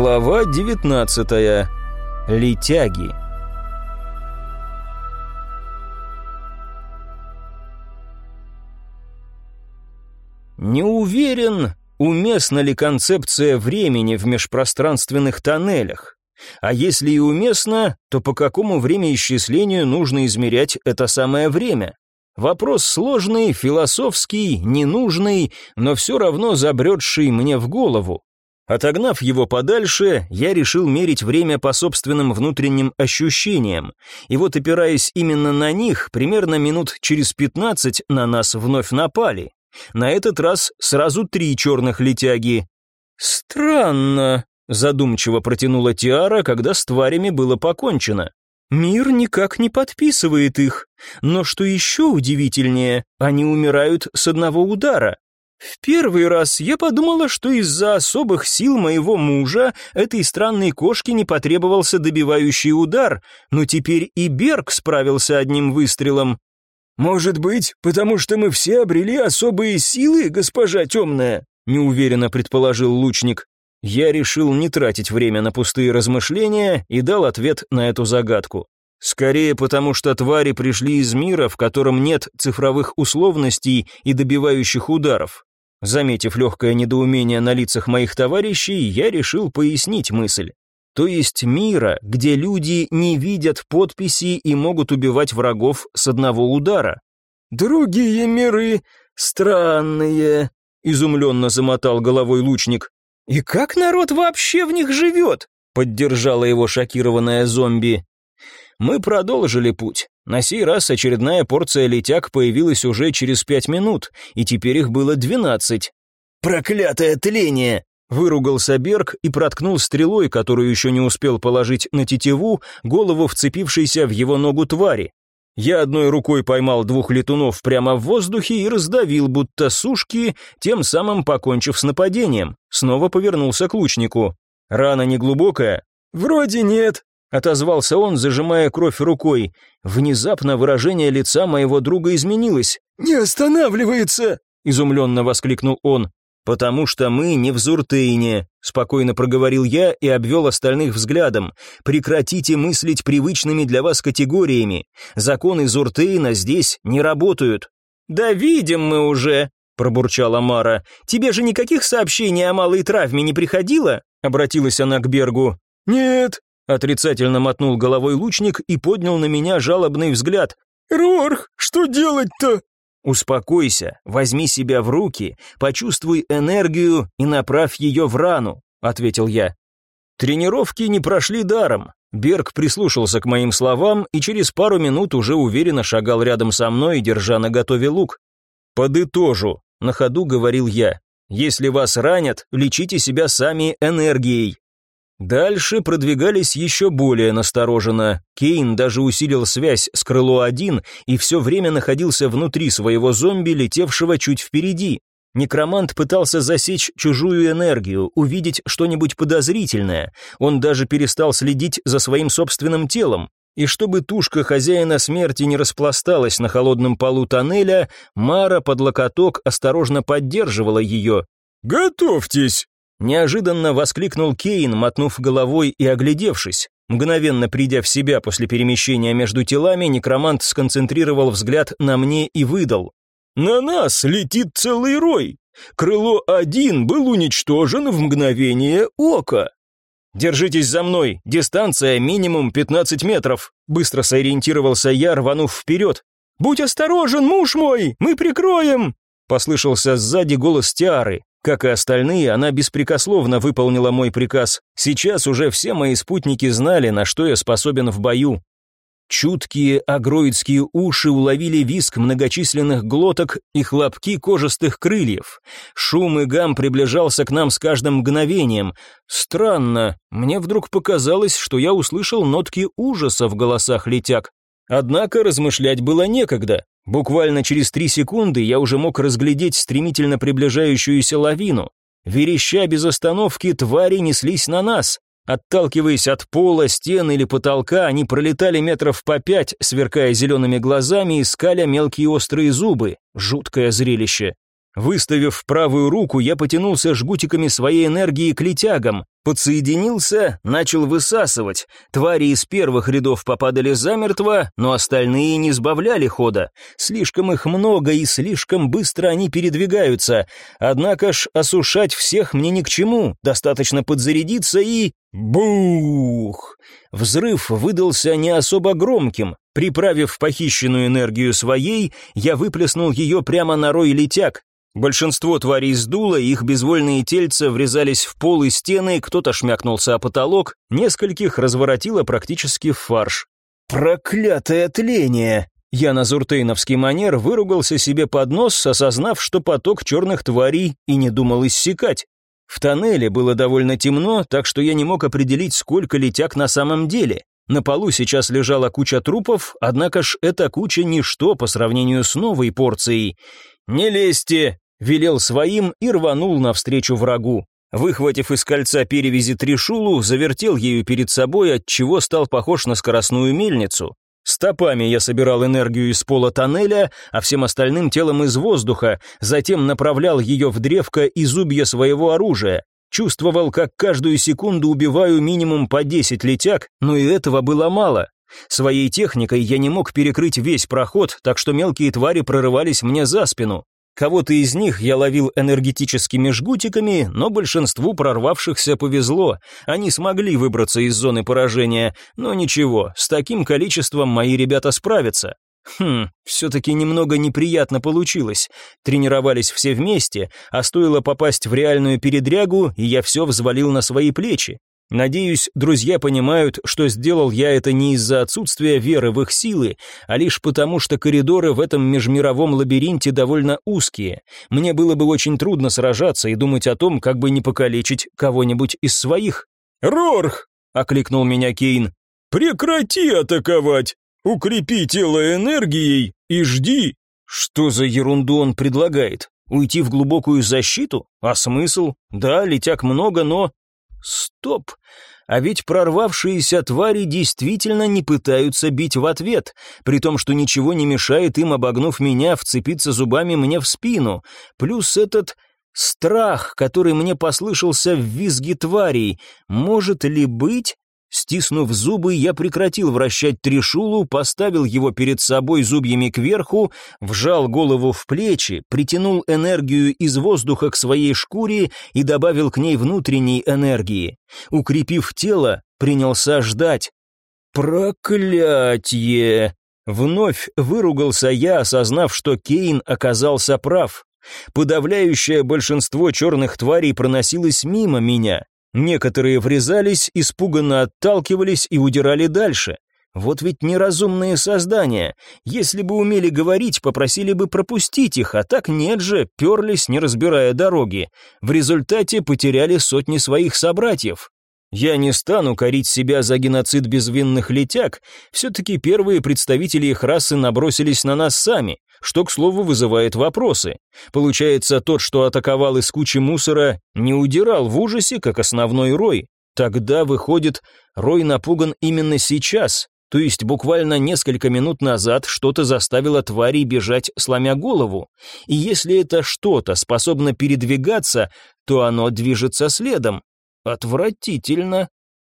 Глава 19. Летяги. Не уверен, уместна ли концепция времени в межпространственных тоннелях. А если и уместно, то по какому времяисчислению нужно измерять это самое время? Вопрос сложный, философский, ненужный, но все равно забредший мне в голову. Отогнав его подальше, я решил мерить время по собственным внутренним ощущениям. И вот, опираясь именно на них, примерно минут через пятнадцать на нас вновь напали. На этот раз сразу три черных летяги. «Странно», — задумчиво протянула Тиара, когда с тварями было покончено. «Мир никак не подписывает их. Но что еще удивительнее, они умирают с одного удара. В первый раз я подумала, что из-за особых сил моего мужа этой странной кошке не потребовался добивающий удар, но теперь и Берг справился одним выстрелом. «Может быть, потому что мы все обрели особые силы, госпожа темная?» неуверенно предположил лучник. Я решил не тратить время на пустые размышления и дал ответ на эту загадку. Скорее потому, что твари пришли из мира, в котором нет цифровых условностей и добивающих ударов. Заметив легкое недоумение на лицах моих товарищей, я решил пояснить мысль. То есть мира, где люди не видят подписи и могут убивать врагов с одного удара. «Другие миры странные», — изумленно замотал головой лучник. «И как народ вообще в них живет?» — поддержала его шокированная зомби. Мы продолжили путь. На сей раз очередная порция летяг появилась уже через пять минут, и теперь их было двенадцать. «Проклятое тление!» Выругался Берг и проткнул стрелой, которую еще не успел положить на тетиву, голову вцепившейся в его ногу твари. Я одной рукой поймал двух летунов прямо в воздухе и раздавил, будто сушки, тем самым покончив с нападением. Снова повернулся к лучнику. Рана неглубокая? Вроде нет, Отозвался он, зажимая кровь рукой. Внезапно выражение лица моего друга изменилось. «Не останавливается!» — изумленно воскликнул он. «Потому что мы не в Зуртейне», — спокойно проговорил я и обвел остальных взглядом. «Прекратите мыслить привычными для вас категориями. Законы Зуртейна здесь не работают». «Да видим мы уже», — пробурчала Мара. «Тебе же никаких сообщений о малой травме не приходило?» — обратилась она к Бергу. «Нет», Отрицательно мотнул головой лучник и поднял на меня жалобный взгляд. «Рорх, что делать-то?» «Успокойся, возьми себя в руки, почувствуй энергию и направь ее в рану», — ответил я. Тренировки не прошли даром. Берг прислушался к моим словам и через пару минут уже уверенно шагал рядом со мной, держа на готове лук. «Подытожу», — на ходу говорил я. «Если вас ранят, лечите себя сами энергией. Дальше продвигались еще более настороженно. Кейн даже усилил связь с Крыло-1 и все время находился внутри своего зомби, летевшего чуть впереди. Некромант пытался засечь чужую энергию, увидеть что-нибудь подозрительное. Он даже перестал следить за своим собственным телом. И чтобы тушка хозяина смерти не распласталась на холодном полу тоннеля, Мара под локоток осторожно поддерживала ее. «Готовьтесь!» Неожиданно воскликнул Кейн, мотнув головой и оглядевшись. Мгновенно придя в себя после перемещения между телами, некромант сконцентрировал взгляд на мне и выдал. «На нас летит целый рой! Крыло один был уничтожен в мгновение ока!» «Держитесь за мной, дистанция минимум 15 метров», быстро сориентировался я, рванув вперед. «Будь осторожен, муж мой, мы прикроем!» Послышался сзади голос Тиары. Как и остальные, она беспрекословно выполнила мой приказ. Сейчас уже все мои спутники знали, на что я способен в бою. Чуткие агроидские уши уловили виск многочисленных глоток и хлопки кожистых крыльев. Шум и гам приближался к нам с каждым мгновением. Странно, мне вдруг показалось, что я услышал нотки ужаса в голосах летяг. Однако размышлять было некогда. Буквально через три секунды я уже мог разглядеть стремительно приближающуюся лавину. Вереща без остановки, твари неслись на нас. Отталкиваясь от пола, стен или потолка, они пролетали метров по пять, сверкая зелеными глазами и скаля мелкие острые зубы. Жуткое зрелище. Выставив правую руку, я потянулся жгутиками своей энергии к летягам, подсоединился, начал высасывать. Твари из первых рядов попадали замертво, но остальные не сбавляли хода. Слишком их много и слишком быстро они передвигаются. Однако ж осушать всех мне ни к чему, достаточно подзарядиться и... Бух! Взрыв выдался не особо громким. Приправив похищенную энергию своей, я выплеснул ее прямо на рой летяг. Большинство тварей сдуло, их безвольные тельца врезались в пол и стены, кто-то шмякнулся о потолок, нескольких разворотило практически в фарш. «Проклятое тление!» Я на зуртейновский манер выругался себе под нос, осознав, что поток черных тварей и не думал иссякать. В тоннеле было довольно темно, так что я не мог определить, сколько летяг на самом деле. На полу сейчас лежала куча трупов, однако ж эта куча ничто по сравнению с новой порцией. «Не лезьте!» — велел своим и рванул навстречу врагу. Выхватив из кольца перевязи трешулу, завертел ею перед собой, отчего стал похож на скоростную мельницу. Стопами я собирал энергию из пола тоннеля, а всем остальным телом из воздуха, затем направлял ее в древко и зубья своего оружия. Чувствовал, как каждую секунду убиваю минимум по 10 летяг, но и этого было мало. Своей техникой я не мог перекрыть весь проход, так что мелкие твари прорывались мне за спину. Кого-то из них я ловил энергетическими жгутиками, но большинству прорвавшихся повезло. Они смогли выбраться из зоны поражения, но ничего, с таким количеством мои ребята справятся. Хм, все-таки немного неприятно получилось. Тренировались все вместе, а стоило попасть в реальную передрягу, и я все взвалил на свои плечи. Надеюсь, друзья понимают, что сделал я это не из-за отсутствия веры в их силы, а лишь потому, что коридоры в этом межмировом лабиринте довольно узкие. Мне было бы очень трудно сражаться и думать о том, как бы не покалечить кого-нибудь из своих. «Рорх!» — окликнул меня Кейн. «Прекрати атаковать! Укрепи тело энергией и жди!» Что за ерунду он предлагает? Уйти в глубокую защиту? А смысл? Да, летяк много, но Стоп! А ведь прорвавшиеся твари действительно не пытаются бить в ответ, при том, что ничего не мешает им, обогнув меня, вцепиться зубами мне в спину. Плюс этот страх, который мне послышался в визге тварей. Может ли быть, Стиснув зубы, я прекратил вращать трешулу, поставил его перед собой зубьями кверху, вжал голову в плечи, притянул энергию из воздуха к своей шкуре и добавил к ней внутренней энергии. Укрепив тело, принялся ждать. «Проклятье!» Вновь выругался я, осознав, что Кейн оказался прав. Подавляющее большинство черных тварей проносилось мимо меня. Некоторые врезались, испуганно отталкивались и удирали дальше. Вот ведь неразумные создания. Если бы умели говорить, попросили бы пропустить их, а так нет же, перлись, не разбирая дороги. В результате потеряли сотни своих собратьев. Я не стану корить себя за геноцид безвинных летяг, все-таки первые представители их расы набросились на нас сами что, к слову, вызывает вопросы. Получается, тот, что атаковал из кучи мусора, не удирал в ужасе, как основной Рой. Тогда, выходит, Рой напуган именно сейчас, то есть буквально несколько минут назад что-то заставило тварей бежать, сломя голову. И если это что-то способно передвигаться, то оно движется следом. Отвратительно.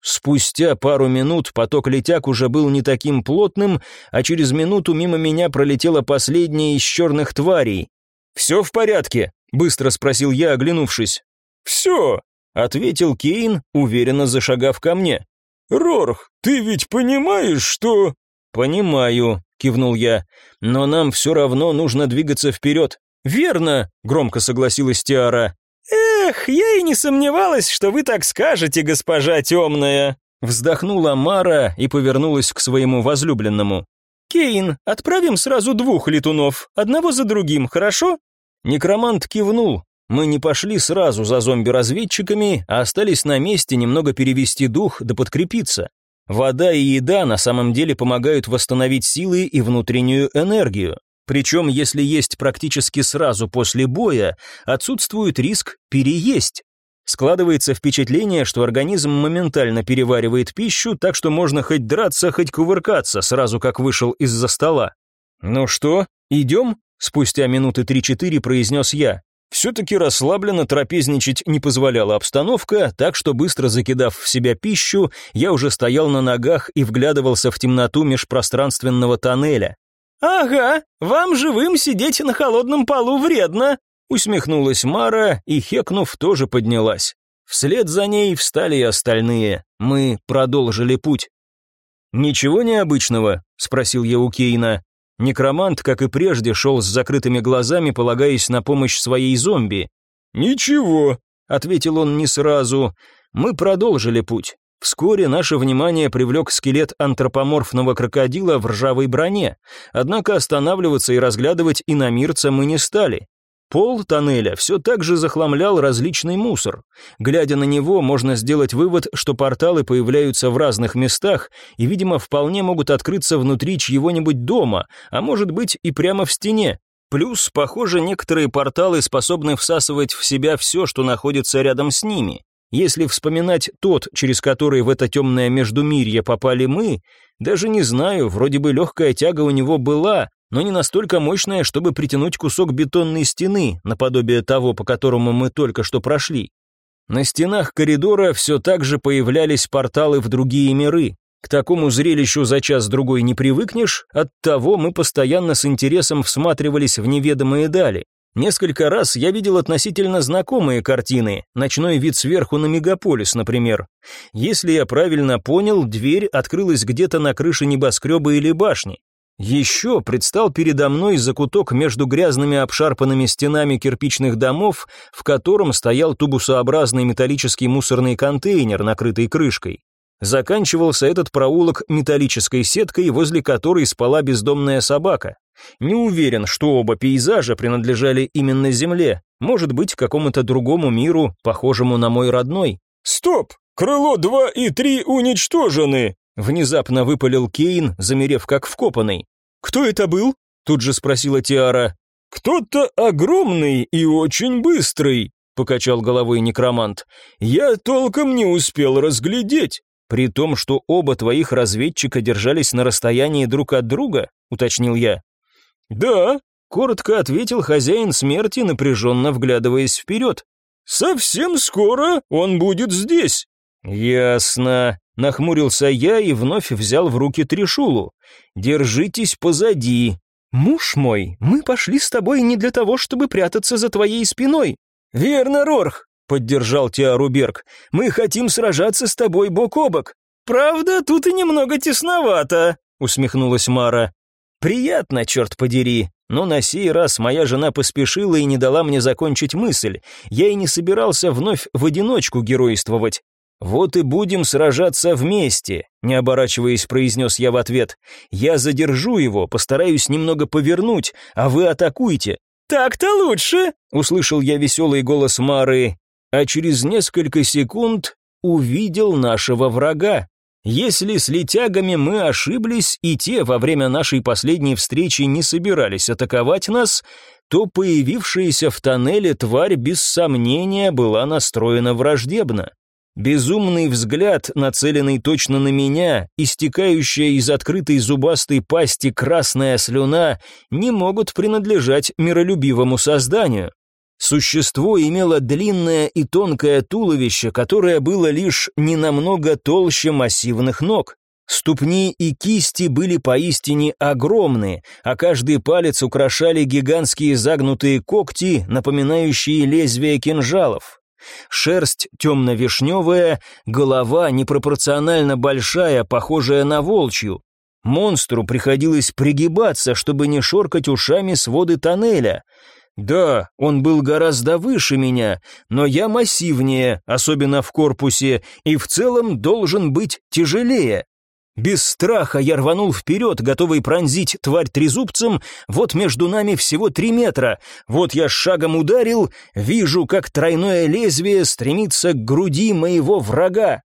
Спустя пару минут поток летяг уже был не таким плотным, а через минуту мимо меня пролетела последняя из черных тварей. «Все в порядке?» — быстро спросил я, оглянувшись. «Все», — ответил Кейн, уверенно зашагав ко мне. «Рорх, ты ведь понимаешь, что...» «Понимаю», — кивнул я, — «но нам все равно нужно двигаться вперед». «Верно», — громко согласилась Тиара. «Эх, я и не сомневалась, что вы так скажете, госпожа темная!» Вздохнула Мара и повернулась к своему возлюбленному. «Кейн, отправим сразу двух летунов, одного за другим, хорошо?» Некромант кивнул. Мы не пошли сразу за зомби-разведчиками, а остались на месте немного перевести дух да подкрепиться. Вода и еда на самом деле помогают восстановить силы и внутреннюю энергию. Причем, если есть практически сразу после боя, отсутствует риск переесть. Складывается впечатление, что организм моментально переваривает пищу, так что можно хоть драться, хоть кувыркаться, сразу как вышел из-за стола. «Ну что, идем?» – спустя минуты три-четыре произнес я. Все-таки расслабленно трапезничать не позволяла обстановка, так что быстро закидав в себя пищу, я уже стоял на ногах и вглядывался в темноту межпространственного тоннеля. «Ага, вам живым сидеть на холодном полу вредно», усмехнулась Мара и, хекнув, тоже поднялась. Вслед за ней встали и остальные. Мы продолжили путь. «Ничего необычного?» — спросил я у Кейна. Некромант, как и прежде, шел с закрытыми глазами, полагаясь на помощь своей зомби. «Ничего», — ответил он не сразу. Мы продолжили путь. Вскоре наше внимание привлек скелет антропоморфного крокодила в ржавой броне, однако останавливаться и разглядывать иномирца мы не стали. Пол тоннеля все так же захламлял различный мусор. Глядя на него, можно сделать вывод, что порталы появляются в разных местах и, видимо, вполне могут открыться внутри чьего-нибудь дома, а может быть и прямо в стене. Плюс, похоже, некоторые порталы способны всасывать в себя все, что находится рядом с ними. Если вспоминать тот, через который в это темное междумирье попали мы, даже не знаю, вроде бы легкая тяга у него была, но не настолько мощная, чтобы притянуть кусок бетонной стены, наподобие того, по которому мы только что прошли. На стенах коридора все так же появлялись порталы в другие миры. К такому зрелищу за час-другой не привыкнешь, оттого мы постоянно с интересом всматривались в неведомые дали. Несколько раз я видел относительно знакомые картины, ночной вид сверху на мегаполис, например. Если я правильно понял, дверь открылась где-то на крыше небоскреба или башни. Еще предстал передо мной закуток между грязными обшарпанными стенами кирпичных домов, в котором стоял тубусообразный металлический мусорный контейнер, накрытый крышкой. Заканчивался этот проулок металлической сеткой, возле которой спала бездомная собака. Не уверен, что оба пейзажа принадлежали именно Земле, может быть, какому-то другому миру, похожему на мой родной. «Стоп! Крыло 2 и 3 уничтожены!» Внезапно выпалил Кейн, замерев как вкопанный. «Кто это был?» — тут же спросила Тиара. «Кто-то огромный и очень быстрый», — покачал головой некромант. «Я толком не успел разглядеть». «При том, что оба твоих разведчика держались на расстоянии друг от друга?» — уточнил я. «Да», — коротко ответил хозяин смерти, напряженно вглядываясь вперед. «Совсем скоро он будет здесь». «Ясно», Нахмурился я и вновь взял в руки трешулу. «Держитесь позади». «Муж мой, мы пошли с тобой не для того, чтобы прятаться за твоей спиной». «Верно, Рорх», — поддержал Тиару Берг. «Мы хотим сражаться с тобой бок о бок». «Правда, тут и немного тесновато», — усмехнулась Мара. «Приятно, черт подери. Но на сей раз моя жена поспешила и не дала мне закончить мысль. Я и не собирался вновь в одиночку геройствовать. «Вот и будем сражаться вместе», — не оборачиваясь, произнес я в ответ. «Я задержу его, постараюсь немного повернуть, а вы атакуйте». «Так-то лучше», — услышал я веселый голос Мары, а через несколько секунд увидел нашего врага. Если с летягами мы ошиблись, и те во время нашей последней встречи не собирались атаковать нас, то появившаяся в тоннеле тварь без сомнения была настроена враждебно. Безумный взгляд, нацеленный точно на меня, истекающая из открытой зубастой пасти красная слюна, не могут принадлежать миролюбивому созданию. Существо имело длинное и тонкое туловище, которое было лишь ненамного толще массивных ног. Ступни и кисти были поистине огромные, а каждый палец украшали гигантские загнутые когти, напоминающие лезвия кинжалов. Шерсть темно-вишневая, голова непропорционально большая, похожая на волчью. Монстру приходилось пригибаться, чтобы не шоркать ушами своды тоннеля. Да, он был гораздо выше меня, но я массивнее, особенно в корпусе, и в целом должен быть тяжелее. Без страха я рванул вперед, готовый пронзить тварь трезубцем, вот между нами всего три метра, вот я шагом ударил, вижу, как тройное лезвие стремится к груди моего врага.